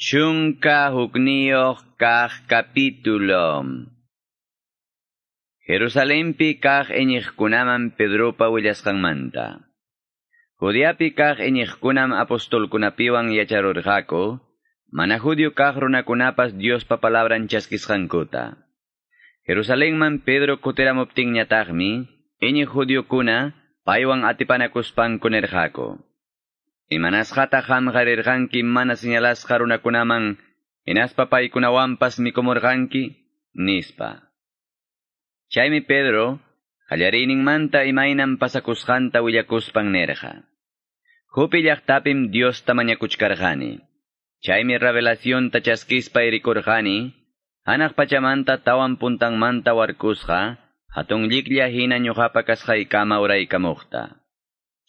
Chunka hukniyoq kaq capítulo. Jerusalempi kaq eñiqkunaman Pedropa willasqanmanta. Judiapi kaq eñiqkunam apostolkunapiwan yacharurqaku, mana judio kaq runakunapas Diospa palabran chaskisqankuta. Jerusalemman Pedro kutiramuptinñataqmi, eñiq judiokuna paywan atipanakuspankunerqaku. Imanasqata qamqarirqanki mana señalasqa runakunaman, hinaspa paykunawanpas mikumurqanki, nispa. Chaymi Pedro, qallariyninmanta imaynan pasakusqanta willakuspan nerqa. Hupi llaqtapim Diosta mañakuchkarqani. Chaymi revelación tachaskispa irikurqani, hanaq pachamanta tawan puntanmanta warkusqa, hatun lliklla hina ñuqapa kasqaykama uraykamuqta.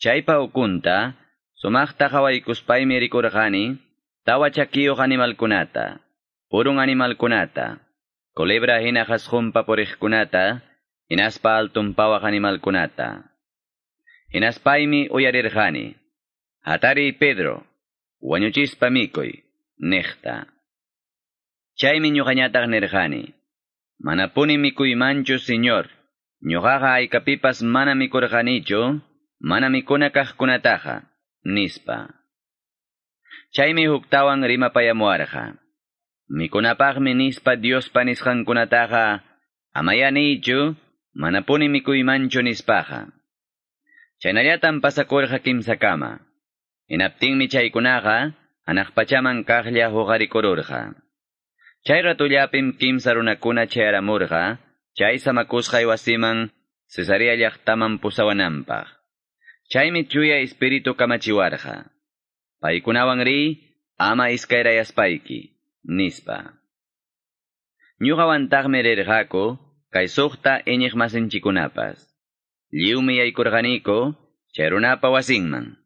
Chaypa ukunta, sumaqta qawaykuspaymi rikurqani, tawa chakiyuq animalkunata, purun animalkunata, Culebra hina hasqumpa puriqkunata, hinaspa altumpawaq animalkunata. Hinaspaymi uyarirqani. Hatari Pedro, wañuchispa mikuy, niqta. Chaymi ñuqañataq nirqani. Manapuni mikuymanchu, señor. Ñuqaqa aykapipas mana mikurqanichu, mana mikuna kaqkunataqa, nispa. Chaymi huktawan rimapayamuarqa. Mikunapaqmi nispa Diospa nisqankunataqa amayanichu, manapuni mikuymanchu nispaqa. Chaynallatam pasakurqa kimsakama. Hinaptinmi chaykunaqa anaqpachaman kaqlla huqarikururqa. Chay ratullapim kimsa runakuna chayaramurqa, chay samakusqay wasiman Cesarea llaqtaman pusawananpaq. Chaymi chuya espiritu kamachiwarqa. Paykunawan ri, ama iskayrayaspaiki nispa. Ñuqawantaqmi rirqaku, kay suqta iñiq masinchikunapas. Lliwmi yaykurqaniku, chay runapa wasinman.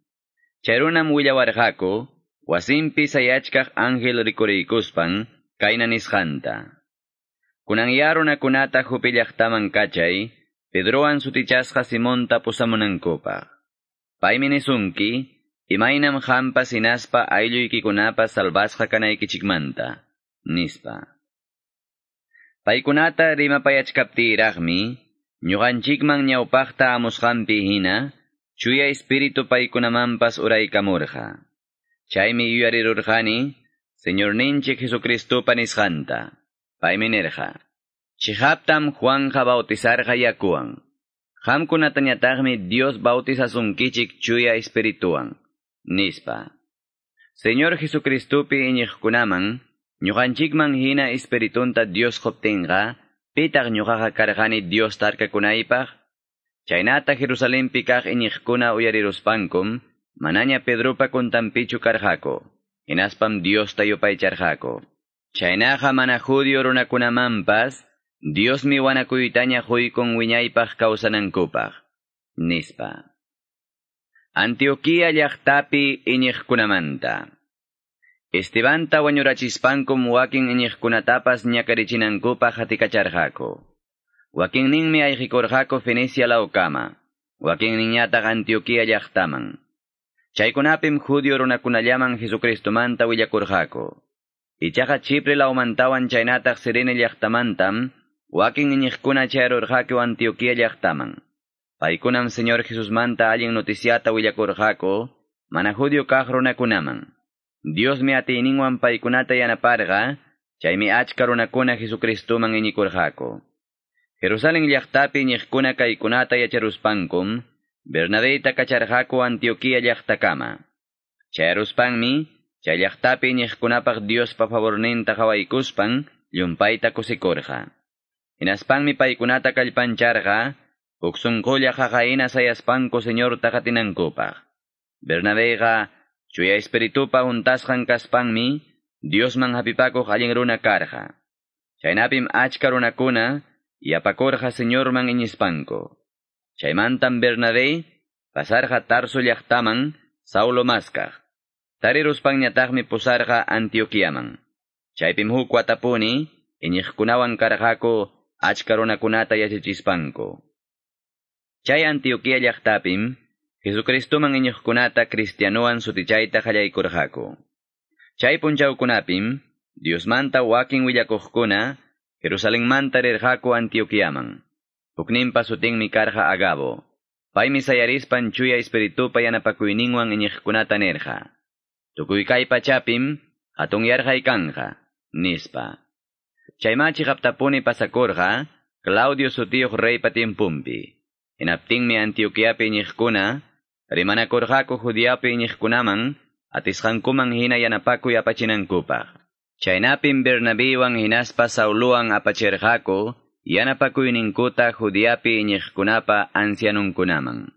Chay runam willawarqaku, wasinpi sayachkaq ángel rikuriykuspan, kayna nisqanta. Kunanya runakunata hupillaqtaman kachay, Pedroan sutichasqa Simonta pusamunankupaq. Paymi nisunki, imaynam hampa sinaspa aylluykikunapa salvasqa kanaykichikmanta, nispa. Paykunata rimapayachkaptiyraqmi, ñuqanchikman ñawpaqta amusqanpi hina, chuya espiritu paykunamanpas uraykamurqa. Chaymi yuyarirurqani, Señor ninchik Jesucristupa nisqanta. Paymi nirqa. Chihaptam Juanja bautizarqa yakuwan. Qamkunatañataqmi Dios bautizasunkichik chuya espirituwan nispa. Señor Jesucristupi iñiqkunaman, ñuqanchikman hina espiritunta Dios qoptinqa, pitaq ñuqaqa karqani Dios tarkakunaypaq, chaynata Jerusalempi kaq iñiqkuna uyariruspankum, manaña Pedropa kuntampichu karqaku, hinaspam Diosta yupaycharqaku. Chaynaqa mana judio runakunamanpas, Diosmi wanakuytaña huykun wiñaypaq kawsanankupaq, nispa. Antioquia llaqtapi iñiqkunamanta. Estebanta wañurachispankum wakin iñiqkunatapas ñakarichinankupa hatikacharqaku. Wakin ninmi ayqikurqaku Fenicia laukama. Wakin niñataq Antioquia llaqtaman. Chaykunapim judio runakunallaman Jesucristumanta willakurqaku. Ichaqa Chipre laumantawan chaynataq Sirene llaqtamantam, wakin iñiqkuna chayarurqaku Antioquia. Paykunam Señor Jesusmanta allin noticiata willakurqaku, mana judio kaq runakunaman. Diosmi atiyninwan paykunata yanaparqa, chaymi achka runakuna Jesucristuman iñikurqaku. Jerusalén llaqtapi iñiqkuna kaykunata yacharuspankum, Bernabéta kacharqaku Antioquia llaqtakama. Chayaruspanmi, chay llaqtapi iñiqkunapaq Diospa favorninta hawaykuspan, llumpayta kusikurqa. Hinaspanmi paykunata kallpancharqa, Uksunkulla qaqayna sayaspanku señor taqatinankupaq. Bernabéqa, chuya espiritupa untasqan kaspanmi, Diosman hapipakuq allin runa karqa. Chaynapim achka runakuna, yapakurqa señorman iñispanku. Chaymantam Bernabé, pasarqa Tarso llaqtaman, Saulo maskaq. Tariruspanñataqmi pusarqa Antioquiaman. Chaypim huk watapuni, iñiqkunawan karqaku, achka runakunata yachachispanku. Chay Antioquia llaqtapim, Jesucristuman iñuqkunata cristianuan sutichayta qallaykurqaku. Chay punchawkunapim, Diosmanta wakin willakuqkuna, Jerusalenmanta rirqaku Antioquiaman. Hukninpa sutinmi karqa Agabo. Paymi sayarispan chuya espiritupa yanapakuyninwan iñiqkunata nirqa. Tukuy kay pachapim, hatun yarqay kanja, nispa. Chaymachi qaptapuni pasakurqa, Claudio sutiyuq reypa tiempumpi. Hinaptinmi Antioquiapi iñiqkuna, rimanakurqaku Judiapi iñiqkunaman, atisqankuman hina yanapakuy apachinankupaq. Chaynapim Bernabiwan hinaspa Sauluwan apachirqaku, yanapakuyninkuta Judiapi iñiqkunapa ancianunkunaman.